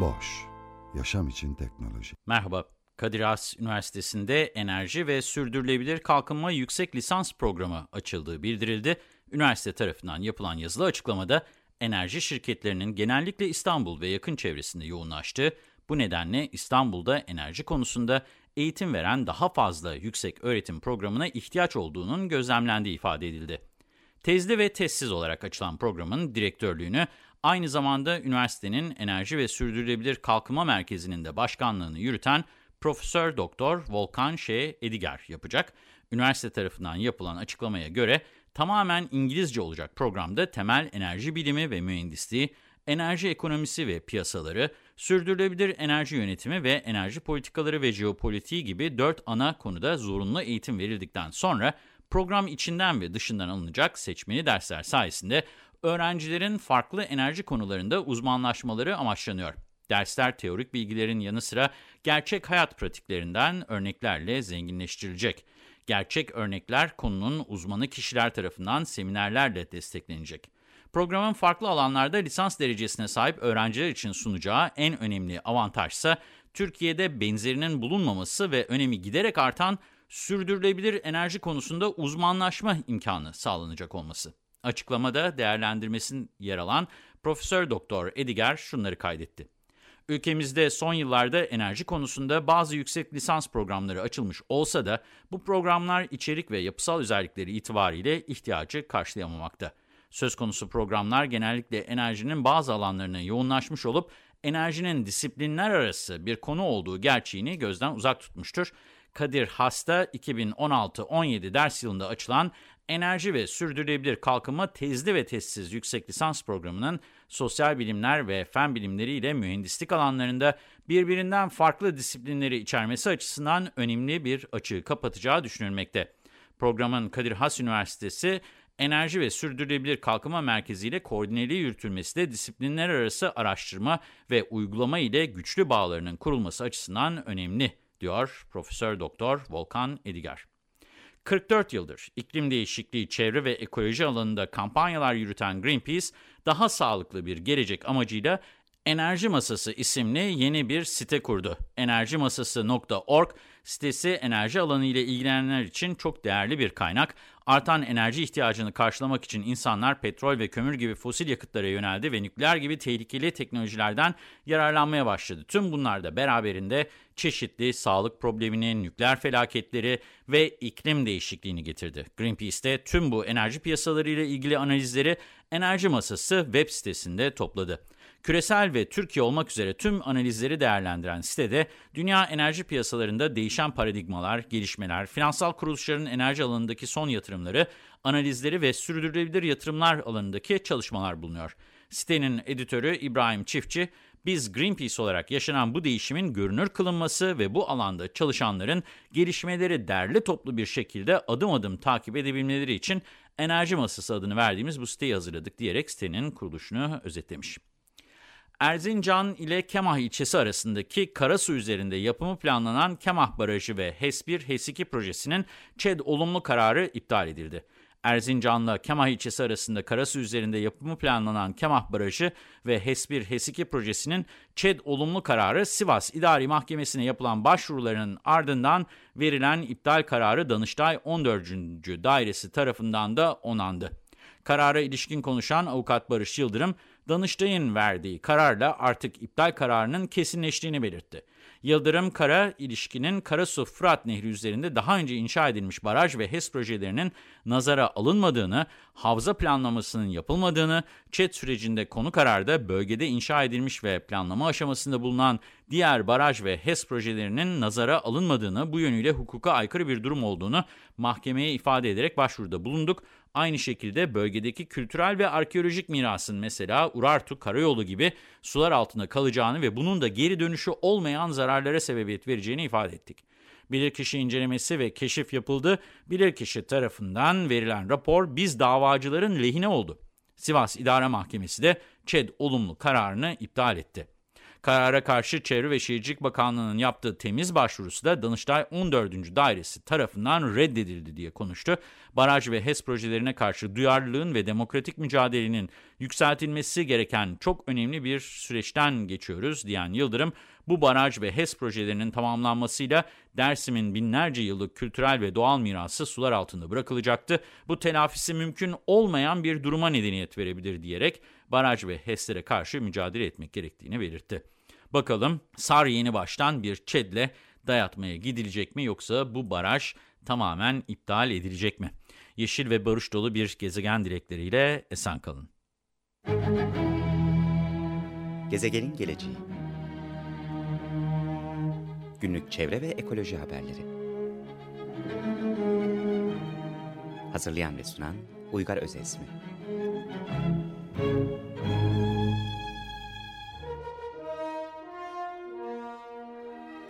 Boş, yaşam için teknoloji. Merhaba, Kadir Has Üniversitesi'nde Enerji ve Sürdürülebilir Kalkınma Yüksek Lisans Programı açıldığı bildirildi. Üniversite tarafından yapılan yazılı açıklamada enerji şirketlerinin genellikle İstanbul ve yakın çevresinde yoğunlaştığı, bu nedenle İstanbul'da enerji konusunda eğitim veren daha fazla yüksek öğretim programına ihtiyaç olduğunun gözlemlendiği ifade edildi. Tezli ve tezsiz olarak açılan programın direktörlüğünü aynı zamanda üniversitenin Enerji ve Sürdürülebilir Kalkınma Merkezi'nin de başkanlığını yürüten Profesör Doktor Volkan Ş. Ediger yapacak. Üniversite tarafından yapılan açıklamaya göre tamamen İngilizce olacak programda temel enerji bilimi ve mühendisliği, enerji ekonomisi ve piyasaları, sürdürülebilir enerji yönetimi ve enerji politikaları ve jeopolitiği gibi dört ana konuda zorunlu eğitim verildikten sonra program içinden ve dışından alınacak seçmeli dersler sayesinde öğrencilerin farklı enerji konularında uzmanlaşmaları amaçlanıyor. Dersler teorik bilgilerin yanı sıra gerçek hayat pratiklerinden örneklerle zenginleştirilecek. Gerçek örnekler konunun uzmanı kişiler tarafından seminerlerle desteklenecek. Programın farklı alanlarda lisans derecesine sahip öğrenciler için sunacağı en önemli avantaj ise Türkiye'de benzerinin bulunmaması ve önemi giderek artan sürdürülebilir enerji konusunda uzmanlaşma imkanı sağlanacak olması. Açıklamada değerlendirmesin yer alan Profesör Doktor Ediger şunları kaydetti. Ülkemizde son yıllarda enerji konusunda bazı yüksek lisans programları açılmış olsa da bu programlar içerik ve yapısal özellikleri itibariyle ihtiyacı karşılayamamakta. Söz konusu programlar genellikle enerjinin bazı alanlarına yoğunlaşmış olup enerjinin disiplinler arası bir konu olduğu gerçeğini gözden uzak tutmuştur. Kadir Has'ta 2016-17 ders yılında açılan Enerji ve Sürdürülebilir Kalkınma Tezli ve Tezsiz Yüksek Lisans Programı'nın sosyal bilimler ve fen bilimleri ile mühendislik alanlarında birbirinden farklı disiplinleri içermesi açısından önemli bir açığı kapatacağı düşünülmekte. Programın Kadir Has Üniversitesi Enerji ve Sürdürülebilir Kalkınma Merkezi ile koordineli yürütülmesi de disiplinler arası araştırma ve uygulama ile güçlü bağlarının kurulması açısından önemli, diyor Profesör Doktor Volkan Ediger. 44 yıldır iklim değişikliği, çevre ve ekoloji alanında kampanyalar yürüten Greenpeace, daha sağlıklı bir gelecek amacıyla Enerji Masası isimli yeni bir site kurdu. Enerjimasası.org sitesi enerji alanı ile ilgilenenler için çok değerli bir kaynak. Artan enerji ihtiyacını karşılamak için insanlar petrol ve kömür gibi fosil yakıtlara yöneldi ve nükleer gibi tehlikeli teknolojilerden yararlanmaya başladı. Tüm bunlar da beraberinde çeşitli sağlık problemini, nükleer felaketleri ve iklim değişikliğini getirdi. Greenpeace de tüm bu enerji piyasaları ile ilgili analizleri Enerji Masası web sitesinde topladı. Küresel ve Türkiye olmak üzere tüm analizleri değerlendiren sitede dünya enerji piyasalarında değişen paradigmalar, gelişmeler, finansal kuruluşların enerji alanındaki son yatırımları, analizleri ve sürdürülebilir yatırımlar alanındaki çalışmalar bulunuyor. Sitenin editörü İbrahim Çiftçi, biz Greenpeace olarak yaşanan bu değişimin görünür kılınması ve bu alanda çalışanların gelişmeleri derli toplu bir şekilde adım adım takip edebilmeleri için Enerji Masası adını verdiğimiz bu siteyi hazırladık diyerek sitenin kuruluşunu özetlemiş. Erzincan ile Kemah ilçesi arasındaki Karasu üzerinde yapımı planlanan Kemah Barajı ve HES1, HES2 projesinin ÇED olumlu kararı iptal edildi. Erzincan'la Kemah ilçesi arasında Karasu üzerinde yapımı planlanan Kemah Barajı ve HES1, HES2 projesinin ÇED olumlu kararı Sivas İdari Mahkemesi'ne yapılan başvurularının ardından verilen iptal kararı Danıştay 14. Dairesi tarafından da onandı. Karara ilişkin konuşan avukat Barış Yıldırım, Danıştay'ın verdiği kararla artık iptal kararının kesinleştiğini belirtti. Yıldırım, kara ilişkinin Karasu-Fırat Nehri üzerinde daha önce inşa edilmiş baraj ve HES projelerinin nazara alınmadığını, havza planlamasının yapılmadığını, ÇED sürecinde konu kararda bölgede inşa edilmiş ve planlama aşamasında bulunan diğer baraj ve HES projelerinin nazara alınmadığını, bu yönüyle hukuka aykırı bir durum olduğunu mahkemeye ifade ederek başvuruda bulunduk. Aynı şekilde bölgedeki kültürel ve arkeolojik mirasın mesela Urartu Karayolu gibi sular altında kalacağını ve bunun da geri dönüşü olmayan zararlara sebebiyet vereceğini ifade ettik. Bilirkişi incelemesi ve keşif yapıldı. Bilirkişi tarafından verilen rapor biz davacıların lehine oldu. Sivas İdare Mahkemesi de ÇED olumlu kararını iptal etti. Karara karşı Çevre ve Şehircilik Bakanlığı'nın yaptığı temiz başvurusu da Danıştay 14. Dairesi tarafından reddedildi diye konuştu. Baraj ve HES projelerine karşı duyarlılığın ve demokratik mücadelenin yükseltilmesi gereken çok önemli bir süreçten geçiyoruz diyen Yıldırım, bu baraj ve HES projelerinin tamamlanmasıyla Dersim'in binlerce yıllık kültürel ve doğal mirası sular altında bırakılacaktı. Bu telafisi mümkün olmayan bir duruma nedeniyet verebilir diyerek baraj ve HES'lere karşı mücadele etmek gerektiğini belirtti. Bakalım SAR yeni baştan bir ÇED'le dayatmaya gidilecek mi yoksa bu baraj tamamen iptal edilecek mi? Yeşil ve barış dolu bir gezegen dilekleriyle esen kalın. Gezegenin geleceği Günlük çevre ve ekoloji haberleri Hazırlayan ve sunan Uygar Özesmi